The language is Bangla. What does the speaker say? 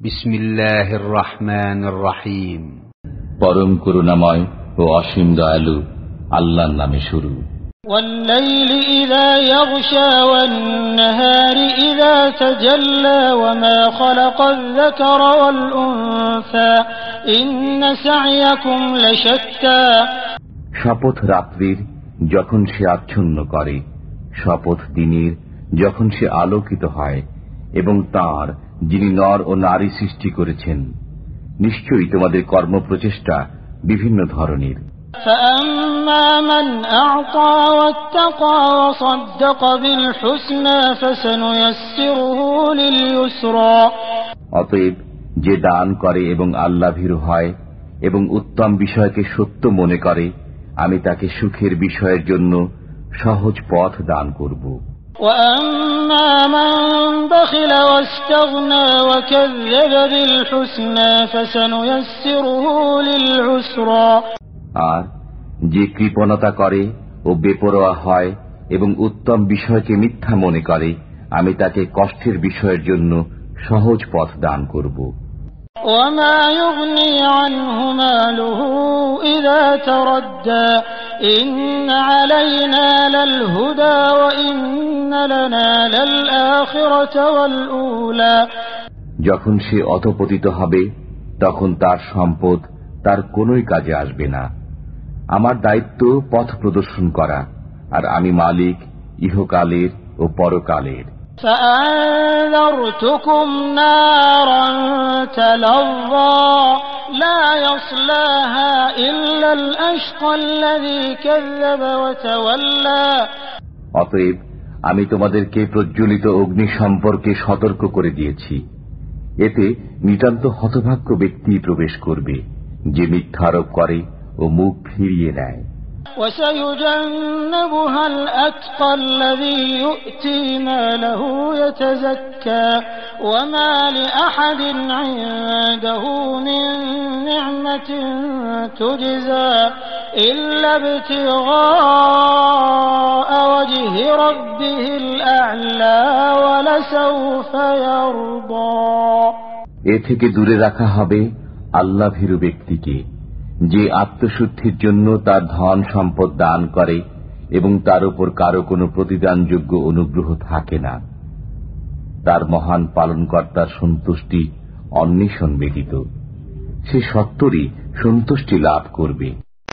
بسم الله الرحمن الرحيم পরম করুণাময় ও অসীম দয়ালু আল্লাহর নামে শুরু والليل إذا يغشى والنهار إذا تجلى وما خلق الذكر والأنثى إن سعيكم لشتى শপথ রাত্রির যখন সে আচ্ছন্ন করে শপথ দিনের যখন সে আলোকিত হয় এবং তার যিনি নর ও নারী সৃষ্টি করেছেন নিশ্চয়ই তোমাদের কর্ম প্রচেষ্টা বিভিন্ন ধরনের। অতএব যে দান করে এবং আল্লাহ ভীরু হয় এবং উত্তম বিষয়কে সত্য মনে করে আমি তাকে সুখের বিষয়ের জন্য সহজ পথ দান করব। وأما من بخل واستغنى وكذب بالحسنى فسنيسره للعسرى আর যে কৃপণতা করে ও বেপরোয়া হয় এবং উত্তম বিষয়কে মিথ্যা মনে করে আমি তাকে কষ্টের বিষয়ের জন্য সহজ পথ দান করব وما يغني عنه ماله إذا تردى إن علينا للهدى وإن لنا للآخرة والأولى যখন সে অধপতিত হবে তখন তার সম্পদ তার কোনোই কাজে আসবে না আমার দায়িত্ব পথ প্রদর্শন করা আর আমি মালিক ইহকালের ও পরকালের فأنذرتكم نارا تلظى لا يصلاها إلا الأشقى الذي كذب وتولى অতএব আমি তোমাদেরকে প্রজ্বলিত অগ্নি সম্পর্কে সতর্ক করে দিয়েছি। এতে নিতান্ত হতভাগ্য ব্যক্তি প্রবেশ করবে, যে মিথ্যা আরোপ করে ও মুখ ফিরিয়ে নেয়। ইল্লা এ থেকে দূরে রাখা হবে আল্লাহ ভীরু ব্যক্তিকে, যে আত্মশুদ্ধির জন্য তার ধন সম্পদ দান করে এবং তার উপর কারও কোনো প্রতিদানযোগ্য অনুগ্রহ থাকে না। তার মহান পালনকর্তার সন্তুষ্টি অন্বেষণ ব্যতীত। সে সত্তরই সন্তুষ্টি লাভ করবে।